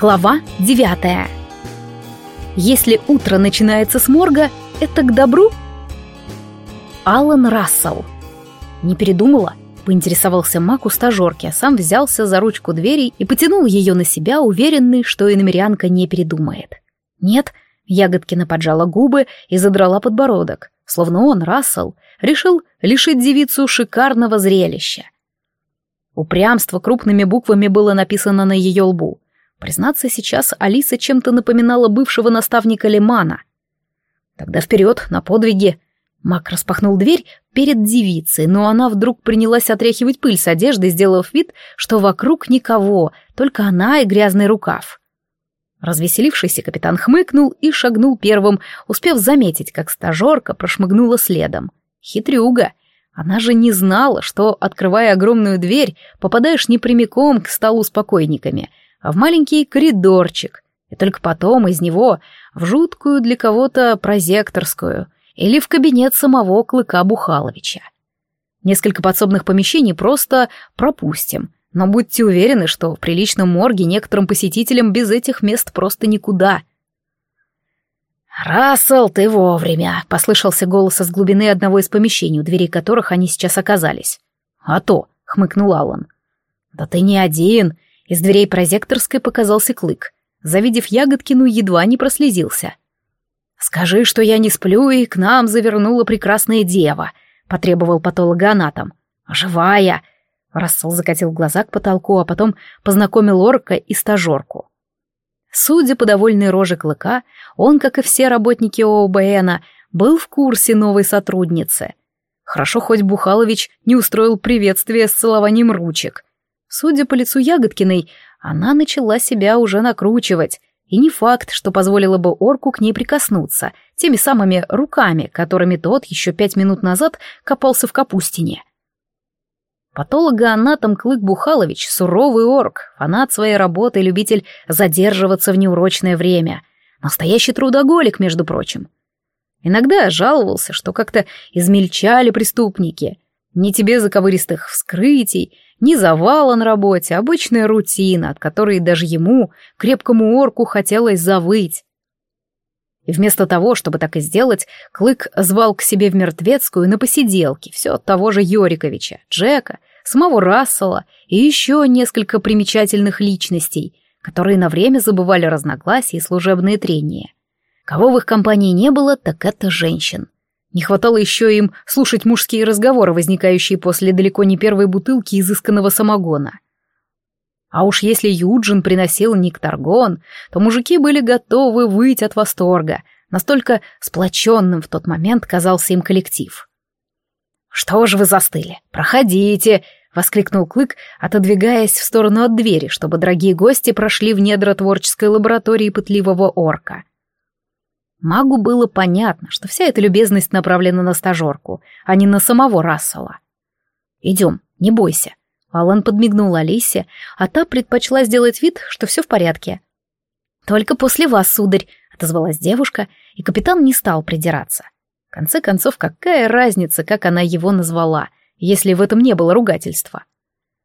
Глава 9 Если утро начинается с морга, это к добру? Алан Рассел. Не передумала? Поинтересовался Мак у стажерки, а сам взялся за ручку двери и потянул ее на себя, уверенный, что иномерянка не передумает. Нет, Ягодкина поджала губы и задрала подбородок, словно он, Рассел, решил лишить девицу шикарного зрелища. Упрямство крупными буквами было написано на ее лбу. Признаться, сейчас Алиса чем-то напоминала бывшего наставника Лемана. «Тогда вперед, на подвиги!» Мак распахнул дверь перед девицей, но она вдруг принялась отряхивать пыль с одежды, сделав вид, что вокруг никого, только она и грязный рукав. Развеселившийся капитан хмыкнул и шагнул первым, успев заметить, как стажерка прошмыгнула следом. Хитрюга! Она же не знала, что, открывая огромную дверь, попадаешь не прямиком к столу с покойниками — а в маленький коридорчик, и только потом из него в жуткую для кого-то прозекторскую или в кабинет самого Клыка Бухаловича. Несколько подсобных помещений просто пропустим, но будьте уверены, что в приличном морге некоторым посетителям без этих мест просто никуда. «Рассел, ты вовремя!» — послышался голос из глубины одного из помещений, у дверей которых они сейчас оказались. «А то!» — хмыкнул Аллан. «Да ты не один!» Из дверей прозекторской показался клык. Завидев Ягодкину, едва не прослезился. «Скажи, что я не сплю, и к нам завернула прекрасная дева», — потребовал патологоанатом. «Живая!» — Рассол закатил глаза к потолку, а потом познакомил орка и стажерку. Судя по довольной роже клыка, он, как и все работники ООБНа, был в курсе новой сотрудницы. Хорошо хоть Бухалович не устроил приветствие с целованием ручек — Судя по лицу Ягодкиной, она начала себя уже накручивать. И не факт, что позволило бы орку к ней прикоснуться, теми самыми руками, которыми тот еще пять минут назад копался в капустине. Патологоанатом Клык Бухалович, суровый орк, фанат своей работы, любитель задерживаться в неурочное время. Настоящий трудоголик, между прочим. Иногда жаловался, что как-то измельчали преступники — ни тебе заковыристых вскрытий, ни завала на работе, обычная рутина, от которой даже ему, крепкому орку, хотелось завыть. И вместо того, чтобы так и сделать, Клык звал к себе в мертвецкую на посиделки все от того же Йориковича, Джека, самого Рассела и еще несколько примечательных личностей, которые на время забывали разногласия и служебные трения. Кого в их компании не было, так это женщин. Не хватало еще им слушать мужские разговоры, возникающие после далеко не первой бутылки изысканного самогона. А уж если Юджин приносил нектаргон, то мужики были готовы выйти от восторга, настолько сплоченным в тот момент казался им коллектив. «Что же вы застыли? Проходите!» — воскликнул Клык, отодвигаясь в сторону от двери, чтобы дорогие гости прошли в недра творческой лаборатории пытливого орка. Магу было понятно, что вся эта любезность направлена на стажерку, а не на самого Рассела. «Идем, не бойся». Алан подмигнул Алисе, а та предпочла сделать вид, что все в порядке. «Только после вас, сударь», — отозвалась девушка, и капитан не стал придираться. В конце концов, какая разница, как она его назвала, если в этом не было ругательства?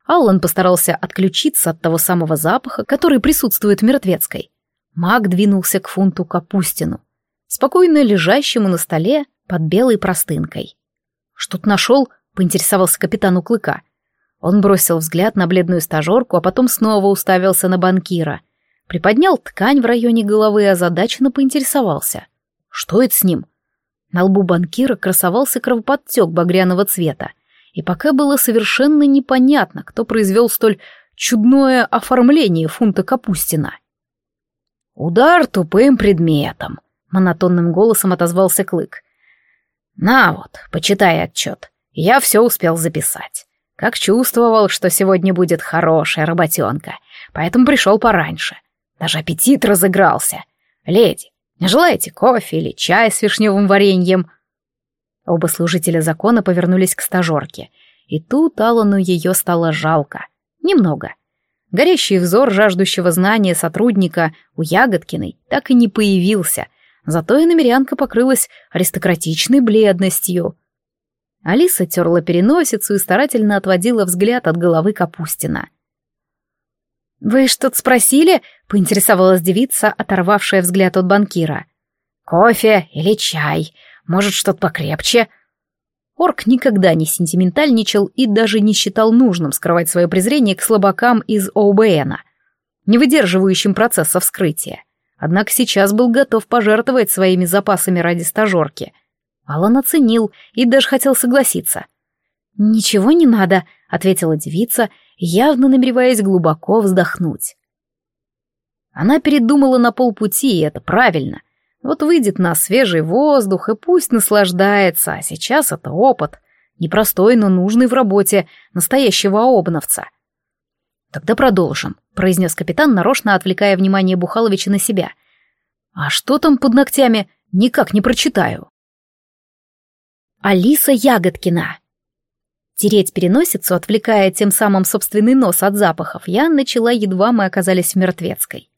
Аллан постарался отключиться от того самого запаха, который присутствует в мертвецкой. Маг двинулся к фунту капустину, спокойно лежащему на столе под белой простынкой. «Что-то нашел?» — поинтересовался капитан у Клыка. Он бросил взгляд на бледную стажерку, а потом снова уставился на банкира. Приподнял ткань в районе головы и озадаченно поинтересовался. «Что это с ним?» На лбу банкира красовался кровоподтек багряного цвета, и пока было совершенно непонятно, кто произвел столь чудное оформление фунта Капустина. «Удар тупым предметом», монотонным голосом отозвался Клык. «На вот, почитай отчет. Я все успел записать. Как чувствовал, что сегодня будет хорошая работенка, поэтому пришел пораньше. Даже аппетит разыгрался. Леди, не желаете кофе или чай с вишневым вареньем?» Оба служителя закона повернулись к стажерке, и тут Аллану ее стало жалко. Немного. Горящий взор жаждущего знания сотрудника у Ягодкиной так и не появился, Зато и иномерянка покрылась аристократичной бледностью. Алиса терла переносицу и старательно отводила взгляд от головы Капустина. «Вы что-то спросили?» — поинтересовалась девица, оторвавшая взгляд от банкира. «Кофе или чай? Может, что-то покрепче?» Орк никогда не сентиментальничал и даже не считал нужным скрывать свое презрение к слабакам из ОБНа, не выдерживающим процесса вскрытия однако сейчас был готов пожертвовать своими запасами ради стажерки. Алан оценил и даже хотел согласиться. «Ничего не надо», — ответила девица, явно намереваясь глубоко вздохнуть. Она передумала на полпути, и это правильно. Вот выйдет на свежий воздух и пусть наслаждается, а сейчас это опыт. Непростой, но нужный в работе настоящего обновца. «Тогда продолжим», — произнес капитан, нарочно отвлекая внимание Бухаловича на себя. «А что там под ногтями? Никак не прочитаю». Алиса Ягодкина. Тереть переносицу, отвлекая тем самым собственный нос от запахов, я начала, едва мы оказались в Мертвецкой.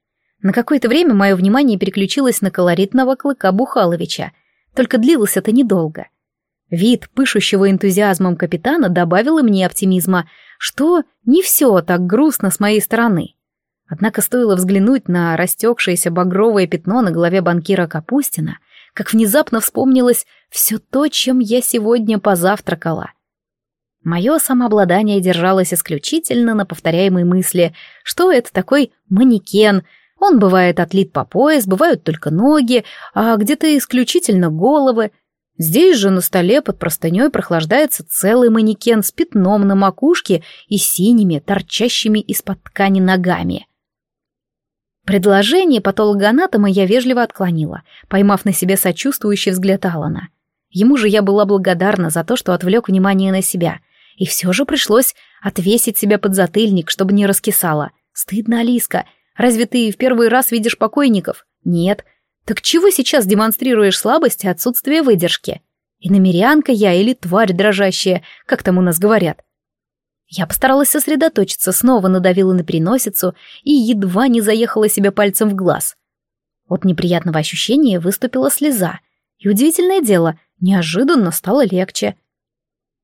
На какое-то время мое внимание переключилось на колоритного клыка Бухаловича, только длилось это недолго. Вид пышущего энтузиазмом капитана добавил мне оптимизма — что не все так грустно с моей стороны. Однако стоило взглянуть на растекшееся багровое пятно на голове банкира Капустина, как внезапно вспомнилось все то, чем я сегодня позавтракала. Мое самообладание держалось исключительно на повторяемой мысли, что это такой манекен, он бывает отлит по пояс, бывают только ноги, а где-то исключительно головы — Здесь же на столе под простыней прохлаждается целый манекен с пятном на макушке и синими, торчащими из-под ткани ногами. Предложение патологоанатома я вежливо отклонила, поймав на себе сочувствующий взгляд Алана. Ему же я была благодарна за то, что отвлек внимание на себя, и все же пришлось отвесить себя под затыльник, чтобы не раскисала. Стыдно, Алиска, разве ты в первый раз видишь покойников? Нет, — так чего сейчас демонстрируешь слабость и отсутствие выдержки? И намерянка я или тварь дрожащая, как там у нас говорят. Я постаралась сосредоточиться, снова надавила на переносицу и едва не заехала себе пальцем в глаз. От неприятного ощущения выступила слеза. И удивительное дело, неожиданно стало легче.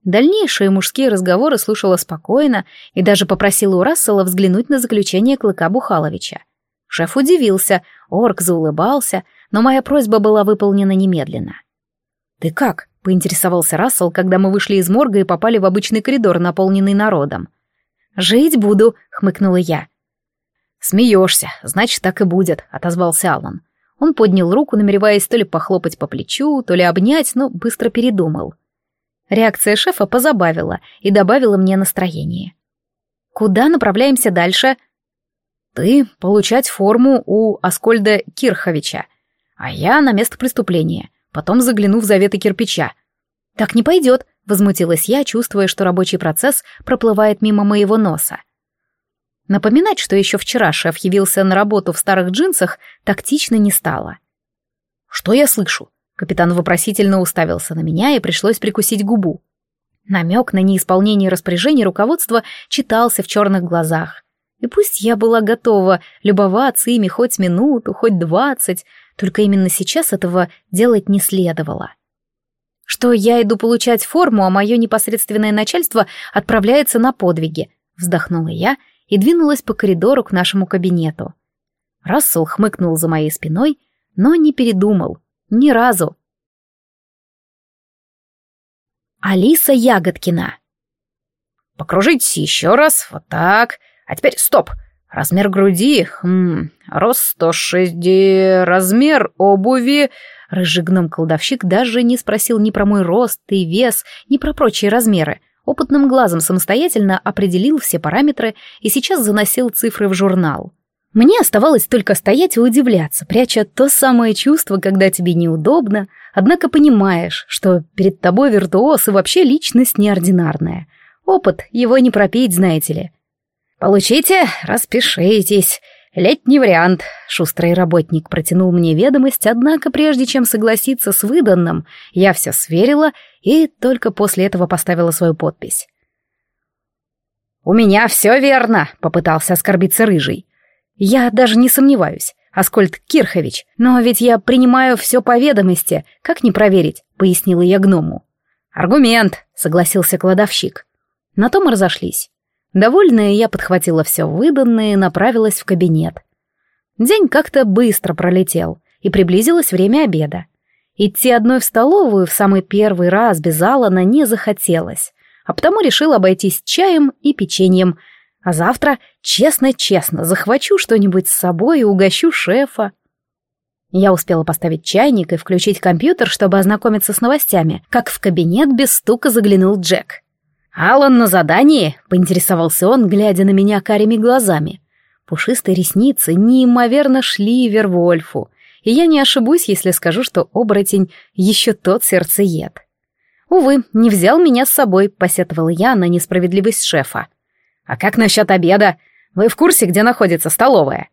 Дальнейшие мужские разговоры слушала спокойно и даже попросила у Рассела взглянуть на заключение Клыка Бухаловича. Шеф удивился, Орк заулыбался, но моя просьба была выполнена немедленно. «Ты как?» — поинтересовался Рассел, когда мы вышли из морга и попали в обычный коридор, наполненный народом. «Жить буду», — хмыкнула я. «Смеешься, значит, так и будет», — отозвался Алан. Он поднял руку, намереваясь то ли похлопать по плечу, то ли обнять, но быстро передумал. Реакция шефа позабавила и добавила мне настроение. «Куда направляемся дальше?» ты получать форму у Аскольда Кирховича, а я на место преступления, потом загляну в заветы кирпича». «Так не пойдет», — возмутилась я, чувствуя, что рабочий процесс проплывает мимо моего носа. Напоминать, что еще вчера шеф явился на работу в старых джинсах, тактично не стало. «Что я слышу?» — капитан вопросительно уставился на меня и пришлось прикусить губу. Намек на неисполнение распоряжений руководства читался в черных глазах. И пусть я была готова любоваться ими хоть минуту, хоть двадцать, только именно сейчас этого делать не следовало. Что я иду получать форму, а мое непосредственное начальство отправляется на подвиги, вздохнула я и двинулась по коридору к нашему кабинету. Рассел хмыкнул за моей спиной, но не передумал. Ни разу. Алиса Ягодкина. «Покружитесь еще раз, вот так», а теперь стоп. Размер груди, хм, рост 106, размер обуви. Рыжий гном-колдовщик даже не спросил ни про мой рост и вес, ни про прочие размеры. Опытным глазом самостоятельно определил все параметры и сейчас заносил цифры в журнал. Мне оставалось только стоять и удивляться, пряча то самое чувство, когда тебе неудобно, однако понимаешь, что перед тобой виртуоз и вообще личность неординарная. Опыт его не пропеть, знаете ли. «Получите, распишитесь. Летний вариант», — шустрый работник протянул мне ведомость, однако прежде чем согласиться с выданным, я все сверила и только после этого поставила свою подпись. «У меня все верно», — попытался оскорбиться Рыжий. «Я даже не сомневаюсь, Аскольд Кирхович, но ведь я принимаю все по ведомости, как не проверить?» — пояснила я гному. «Аргумент», — согласился кладовщик. На том и разошлись. Довольная, я подхватила все выданное и направилась в кабинет. День как-то быстро пролетел, и приблизилось время обеда. Идти одной в столовую в самый первый раз без Алана не захотелось, а потому решила обойтись чаем и печеньем, а завтра, честно-честно, захвачу что-нибудь с собой и угощу шефа. Я успела поставить чайник и включить компьютер, чтобы ознакомиться с новостями, как в кабинет без стука заглянул Джек. «Алан на задании?» — поинтересовался он, глядя на меня карими глазами. Пушистые ресницы неимоверно шли Вервольфу, и я не ошибусь, если скажу, что оборотень еще тот сердцеед. «Увы, не взял меня с собой», — посетовал я на несправедливость шефа. «А как насчет обеда? Вы в курсе, где находится столовая?»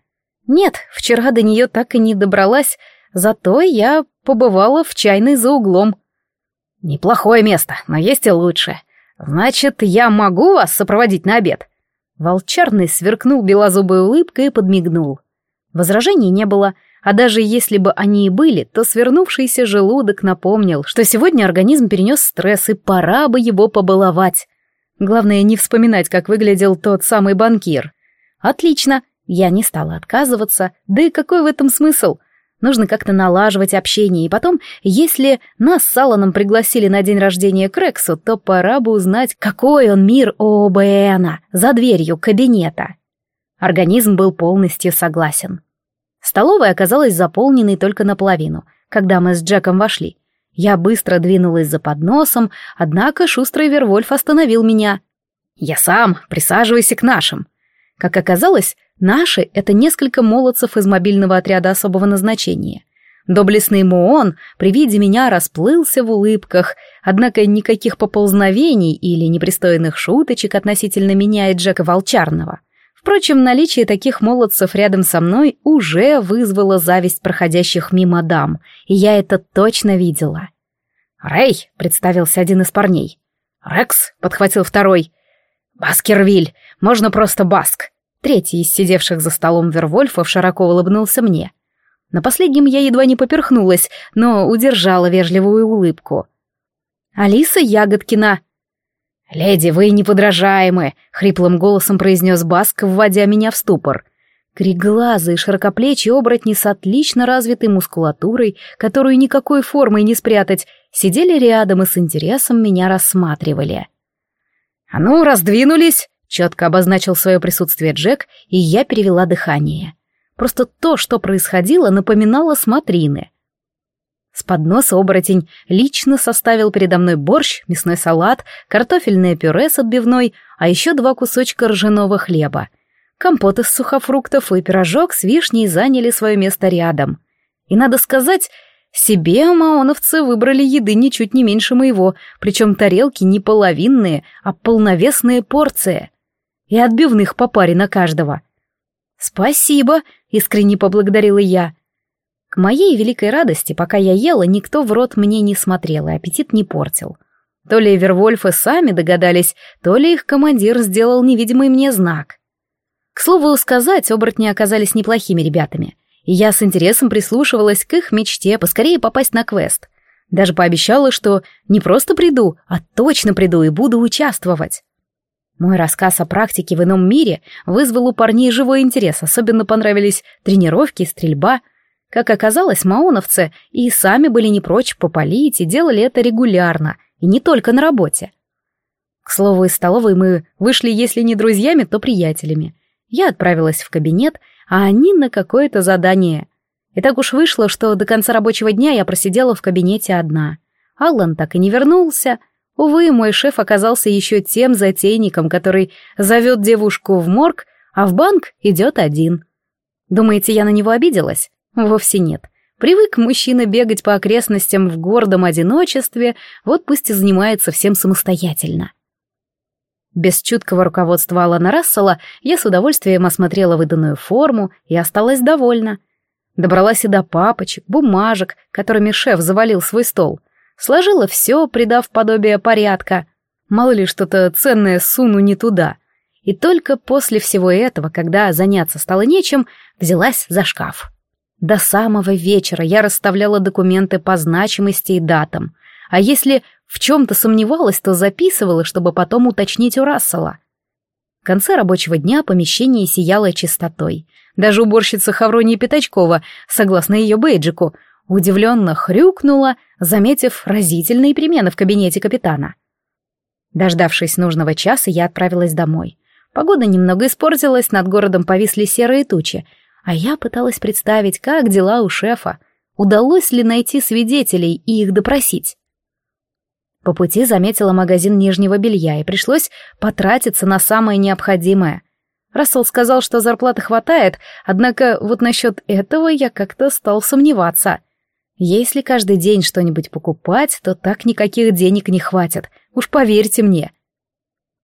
«Нет, вчера до нее так и не добралась, зато я побывала в чайной за углом». «Неплохое место, но есть и лучшее. «Значит, я могу вас сопроводить на обед?» Волчарный сверкнул белозубой улыбкой и подмигнул. Возражений не было, а даже если бы они и были, то свернувшийся желудок напомнил, что сегодня организм перенес стресс и пора бы его побаловать. Главное не вспоминать, как выглядел тот самый банкир. «Отлично!» Я не стала отказываться, да и какой в этом смысл — Нужно как-то налаживать общение, и потом, если нас с Алланом пригласили на день рождения Крексу, то пора бы узнать, какой он мир ОБНа за дверью кабинета. Организм был полностью согласен. Столовая оказалась заполненной только наполовину, когда мы с Джеком вошли. Я быстро двинулась за подносом, однако шустрый Вервольф остановил меня. «Я сам, присаживайся к нашим. Как оказалось, наши — это несколько молодцев из мобильного отряда особого назначения. Доблестный Моон при виде меня расплылся в улыбках, однако никаких поползновений или непристойных шуточек относительно меня и Джека Волчарного. Впрочем, наличие таких молодцев рядом со мной уже вызвало зависть проходящих мимо дам, и я это точно видела. «Рэй!» — представился один из парней. «Рекс!» — подхватил второй. «Баскервиль! Можно просто Баск!» Третий из сидевших за столом Вервольфов широко улыбнулся мне. На последнем я едва не поперхнулась, но удержала вежливую улыбку. «Алиса Ягодкина!» «Леди, вы неподражаемы!» — хриплым голосом произнес Баск, вводя меня в ступор. Криглазый, широкоплечие оборотни с отлично развитой мускулатурой, которую никакой формой не спрятать, сидели рядом и с интересом меня рассматривали. «А ну, раздвинулись!» — четко обозначил свое присутствие Джек, и я перевела дыхание. Просто то, что происходило, напоминало смотрины. С подноса оборотень лично составил передо мной борщ, мясной салат, картофельное пюре с отбивной, а еще два кусочка ржаного хлеба. Компот из сухофруктов и пирожок с вишней заняли свое место рядом. И, надо сказать, себе маоновцы выбрали еды ничуть не меньше моего, причем тарелки не половинные, а полновесные порции. И отбивных по паре на каждого. «Спасибо», — искренне поблагодарила я. К моей великой радости, пока я ела, никто в рот мне не смотрел и аппетит не портил. То ли Вервольфы сами догадались, то ли их командир сделал невидимый мне знак. К слову сказать, оборотни оказались неплохими ребятами. Я с интересом прислушивалась к их мечте поскорее попасть на квест. Даже пообещала, что не просто приду, а точно приду и буду участвовать. Мой рассказ о практике в ином мире вызвал у парней живой интерес, особенно понравились тренировки, стрельба. Как оказалось, маоновцы и сами были не прочь попалить и делали это регулярно, и не только на работе. К слову, из столовой мы вышли, если не друзьями, то приятелями. Я отправилась в кабинет, а они на какое-то задание. И так уж вышло, что до конца рабочего дня я просидела в кабинете одна. Аллан так и не вернулся. Увы, мой шеф оказался еще тем затейником, который зовет девушку в морг, а в банк идет один. Думаете, я на него обиделась? Вовсе нет. Привык мужчина бегать по окрестностям в гордом одиночестве, вот пусть и занимается всем самостоятельно. Без чуткого руководства Алана Рассела я с удовольствием осмотрела выданную форму и осталась довольна. Добралась и до папочек, бумажек, которыми шеф завалил свой стол. Сложила все, придав подобие порядка. Мало ли что-то ценное суну не туда. И только после всего этого, когда заняться стало нечем, взялась за шкаф. До самого вечера я расставляла документы по значимости и датам — а если в чем-то сомневалась, то записывала, чтобы потом уточнить у Рассела. В конце рабочего дня помещение сияло чистотой. Даже уборщица Хаврония Пятачкова, согласно ее бейджику, удивленно хрюкнула, заметив разительные перемены в кабинете капитана. Дождавшись нужного часа, я отправилась домой. Погода немного испортилась, над городом повисли серые тучи, а я пыталась представить, как дела у шефа, удалось ли найти свидетелей и их допросить. По пути заметила магазин нижнего белья и пришлось потратиться на самое необходимое. Рассел сказал, что зарплаты хватает, однако вот насчет этого я как-то стал сомневаться. Если каждый день что-нибудь покупать, то так никаких денег не хватит, уж поверьте мне.